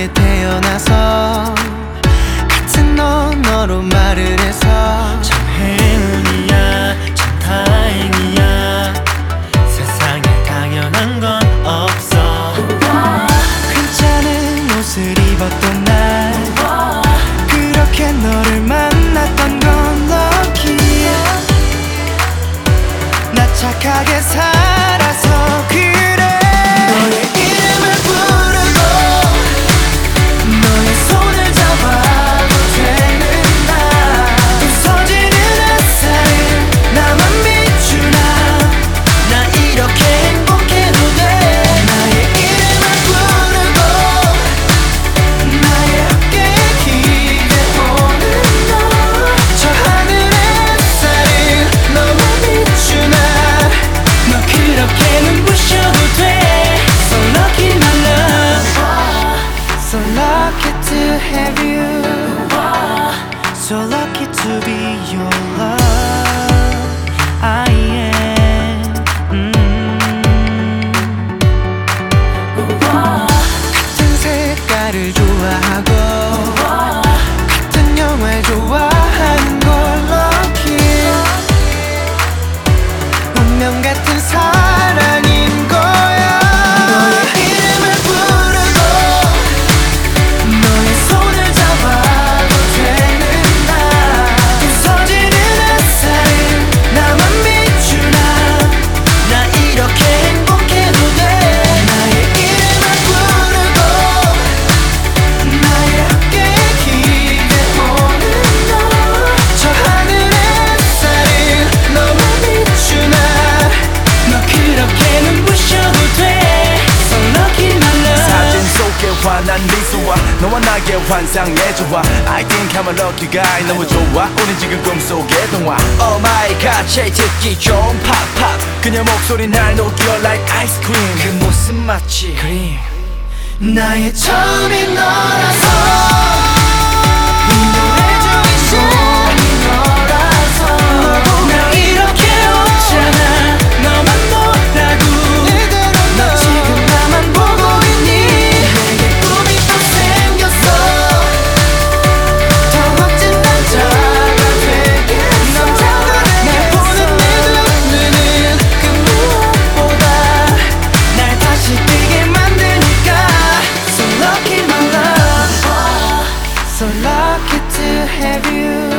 위해 태어나서 같은 언어로 말을 해서 참 행운이 lucky to be your love. I am. Mm -hmm. 같은 색깔을 좋아하고 같은 영화를 좋아하는 걸 lucky. 운명 같은 사 난 미소와 너와 나의 환상의 조화 I think I'm a lucky guy. 너무 좋아. 우린 지금 꿈속의 동화. Oh my god. 제 듣기 좀 팝팝 그녀 목소리 날 녹여 like ice cream. 그 모습 마치 크림. 나의 처음인 너라서. have you